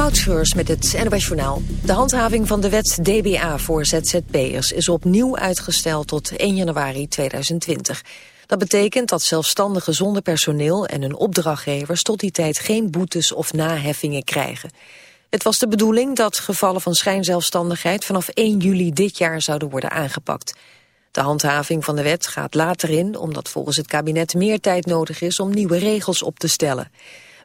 Met het NOS. De handhaving van de wet DBA voor ZZP'ers is opnieuw uitgesteld tot 1 januari 2020. Dat betekent dat zelfstandigen zonder personeel en hun opdrachtgevers tot die tijd geen boetes of naheffingen krijgen. Het was de bedoeling dat gevallen van schijnzelfstandigheid vanaf 1 juli dit jaar zouden worden aangepakt. De handhaving van de wet gaat later in omdat volgens het kabinet meer tijd nodig is om nieuwe regels op te stellen.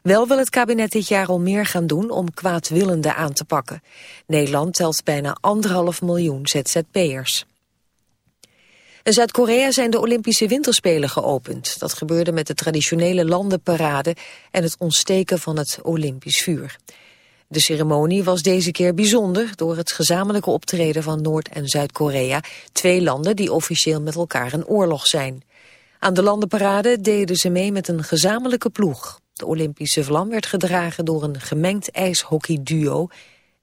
Wel wil het kabinet dit jaar al meer gaan doen om kwaadwillenden aan te pakken. Nederland telt bijna anderhalf miljoen ZZP'ers. In Zuid-Korea zijn de Olympische Winterspelen geopend. Dat gebeurde met de traditionele landenparade en het ontsteken van het Olympisch vuur. De ceremonie was deze keer bijzonder door het gezamenlijke optreden van Noord- en Zuid-Korea, twee landen die officieel met elkaar in oorlog zijn. Aan de landenparade deden ze mee met een gezamenlijke ploeg. De Olympische vlam werd gedragen door een gemengd ijshockeyduo.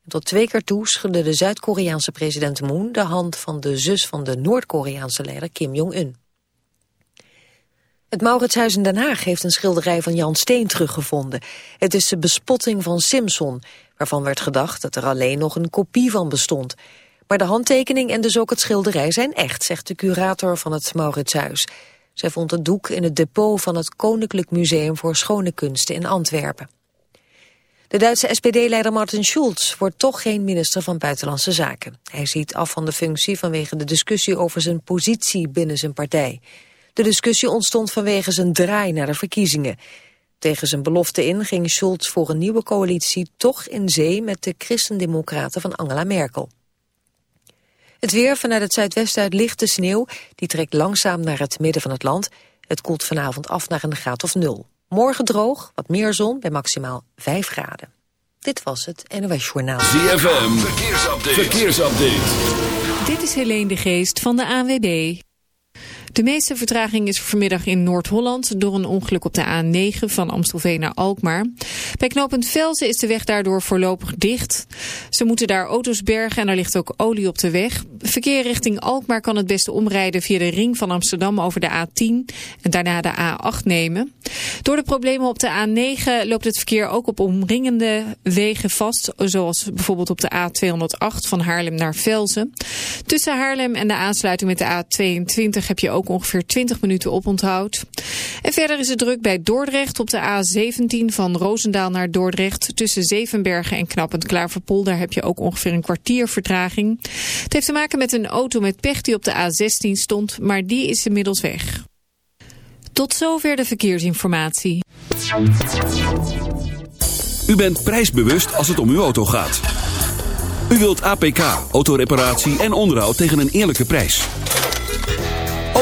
Tot twee keer toe schudde de Zuid-Koreaanse president Moon de hand van de zus van de Noord-Koreaanse leider Kim Jong-un. Het Mauritshuis in Den Haag heeft een schilderij van Jan Steen teruggevonden. Het is de bespotting van Simpson, waarvan werd gedacht dat er alleen nog een kopie van bestond. Maar de handtekening en dus ook het schilderij zijn echt, zegt de curator van het Mauritshuis. Zij vond het doek in het depot van het Koninklijk Museum voor Schone Kunsten in Antwerpen. De Duitse SPD-leider Martin Schulz wordt toch geen minister van Buitenlandse Zaken. Hij ziet af van de functie vanwege de discussie over zijn positie binnen zijn partij. De discussie ontstond vanwege zijn draai naar de verkiezingen. Tegen zijn belofte in ging Schulz voor een nieuwe coalitie toch in zee met de christendemocraten van Angela Merkel. Het weer vanuit het zuidwesten uit lichte sneeuw. Die trekt langzaam naar het midden van het land. Het koelt vanavond af naar een graad of nul. Morgen droog, wat meer zon bij maximaal 5 graden. Dit was het NOS Journaal. ZFM, verkeersupdate. verkeersupdate. Dit is Helene de Geest van de ANWB. De meeste vertraging is vanmiddag in Noord-Holland door een ongeluk op de A9 van Amstelveen naar Alkmaar. Bij knooppunt Velzen is de weg daardoor voorlopig dicht. Ze moeten daar auto's bergen en er ligt ook olie op de weg. Verkeer richting Alkmaar kan het beste omrijden via de ring van Amsterdam over de A10 en daarna de A8 nemen. Door de problemen op de A9 loopt het verkeer ook op omringende wegen vast, zoals bijvoorbeeld op de A208 van Haarlem naar Velzen. Tussen Haarlem en de aansluiting met de A22 heb je ook ongeveer 20 minuten oponthoud. En verder is het druk bij Dordrecht op de A17 van Roosendaal naar Dordrecht. Tussen Zevenbergen en Knappend Klaverpol, daar heb je ook ongeveer een kwartier vertraging. Het heeft te maken met een auto met pech die op de A16 stond, maar die is inmiddels weg. Tot zover de verkeersinformatie. U bent prijsbewust als het om uw auto gaat. U wilt APK, autoreparatie en onderhoud tegen een eerlijke prijs.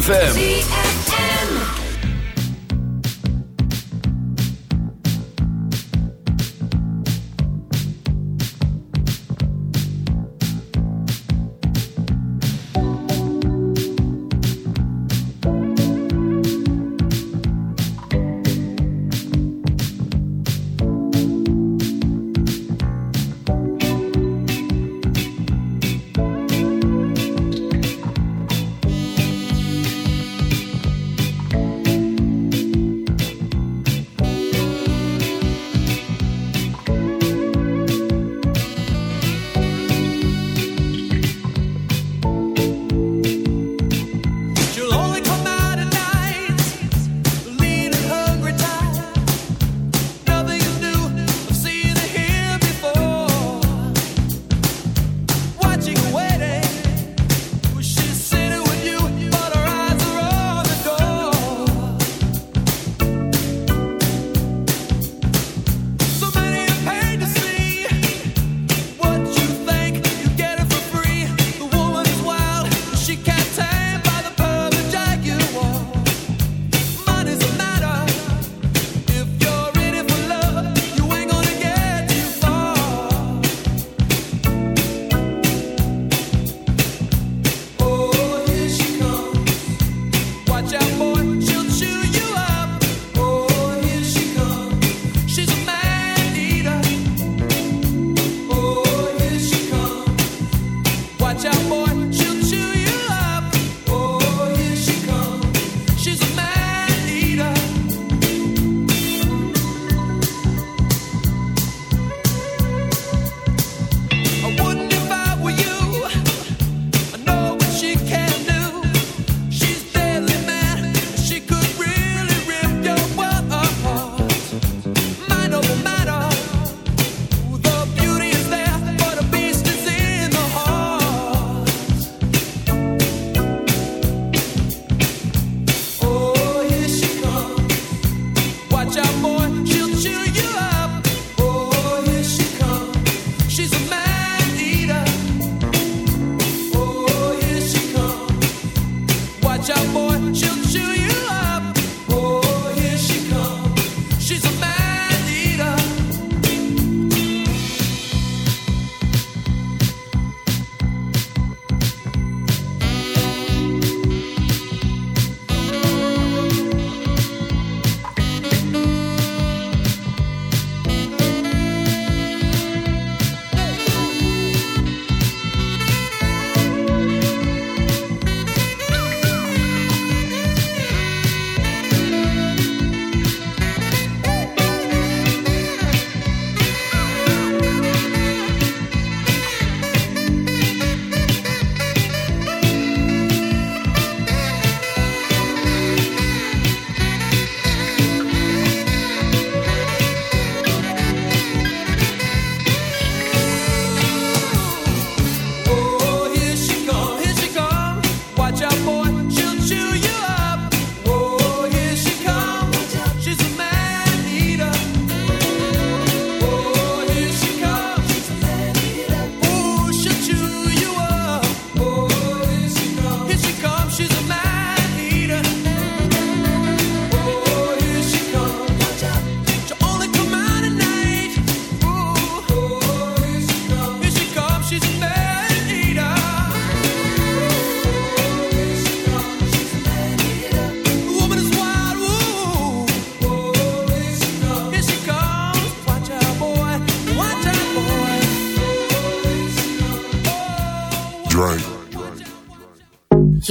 ZFM.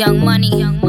Young money, young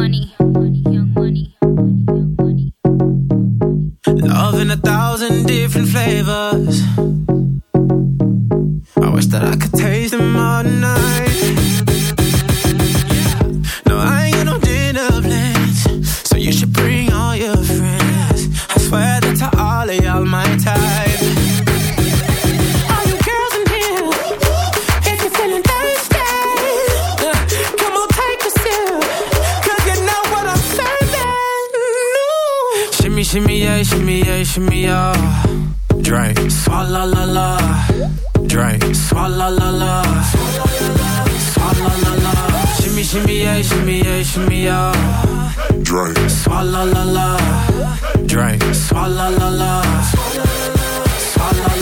Drink, swalla la la. Drink, swalla la la. Swalla la la. Shimmy, shimmy, yeah, shimmy, yeah, shimmy, yeah. Drink, swalla la la. Drink, swalla la la. Swalla la la.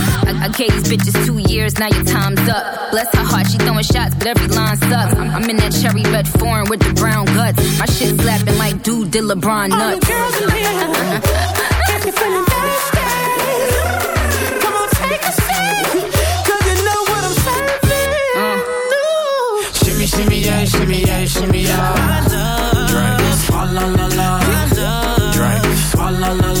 I, I gave these bitches two years, now your time's up. Bless her heart, she throwing shots, but every line sucks. I'm, I'm in that cherry red foreign with the brown guts. My shit slapping like dude did LeBron All you nuts. girls in here, if you're feeling thirsty, come on, take a sip, 'cause you know what I'm serving. Shimmy, shimmy, yeah, shimmy, yeah, shimmy, yeah. Drink, swalla la la. Drink, swalla la la. Swalla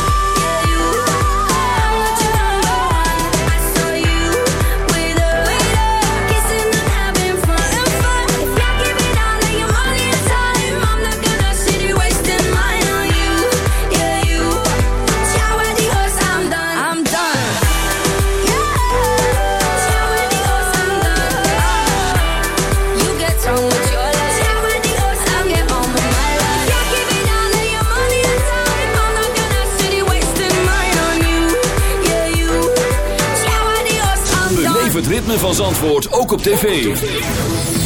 Van Zandvoort ook op tv.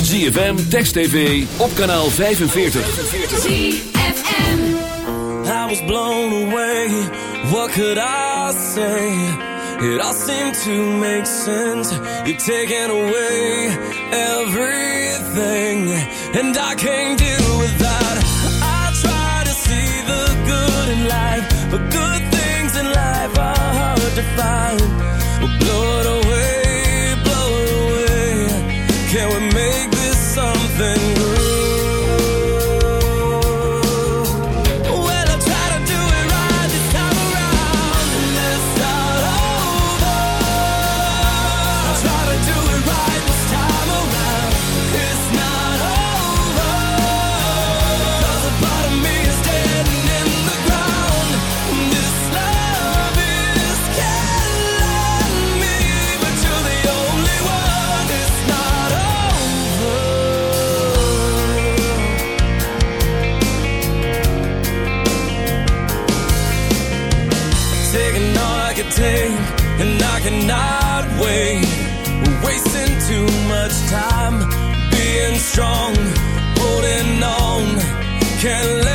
ZFM, Text TV, op kanaal 45. ZFM. I was blown away. What could I say? It all seemed to make sense. You're taking away everything, and I can't deal with that. I try to see the good in life, but good things in life are hard to find. care what cannot wait. We're wasting too much time being strong, holding on. Can't let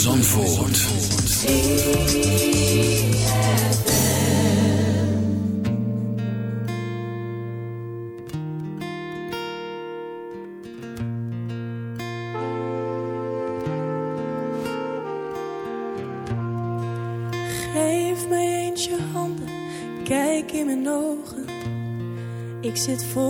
Zandvoort. Geef mij eens je handen, kijk in mijn ogen. Ik zit vol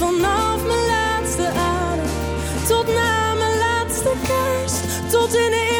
Vanaf mijn laatste adem tot na mijn laatste kerst. Tot in de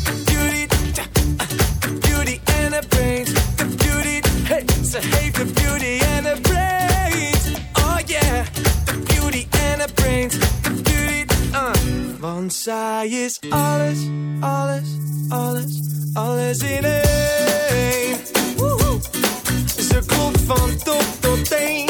De brains. De beauty, hey, heeft de beauty en de brains. Oh yeah, de beauty en de brains. De beauty, uh. Want zij is alles, alles, alles, alles in één. Woehoe. Ze klopt van top tot teen.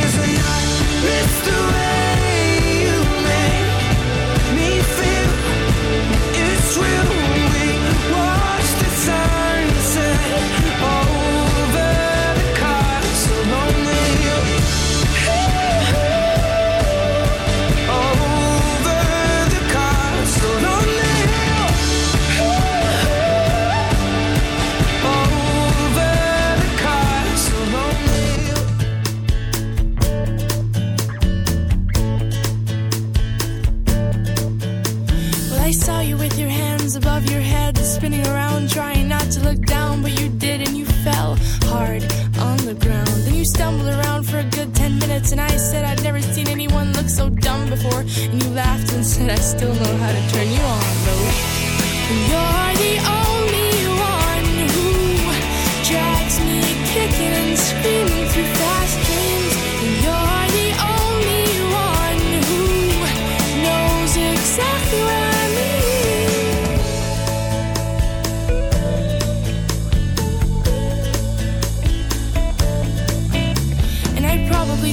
I still know how to turn you on, though. You're the only one who drags me kicking and screaming through fast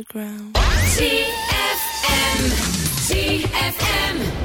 the ground. TFM. TFM.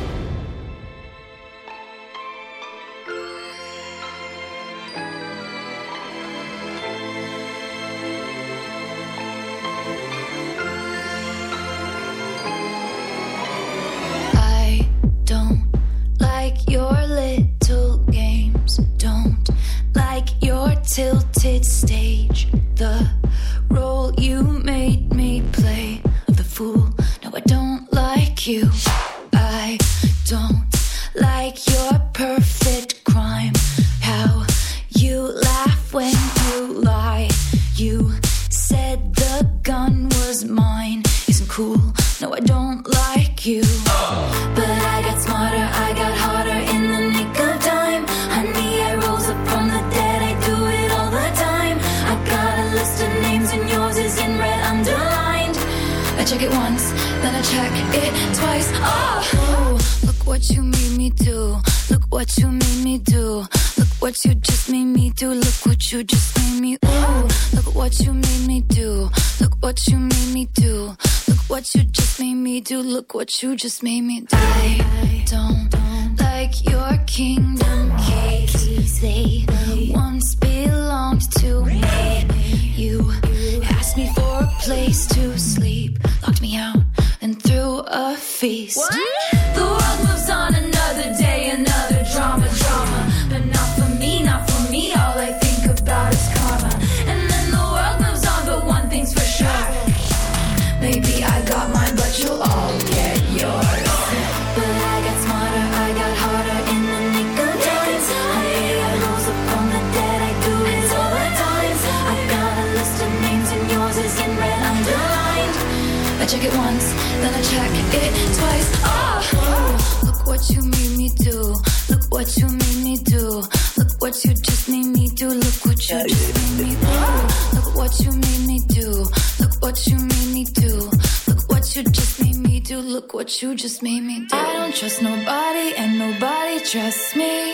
You just made me I check it once, then I check it twice. Oh, look what you made me do. Look what you made me do. Look what you just made me do. Look what you just made me do. Look what you made me do. Look what you made me do. Look what you just made me do. Look what you just made me do. I don't trust nobody and nobody trusts me.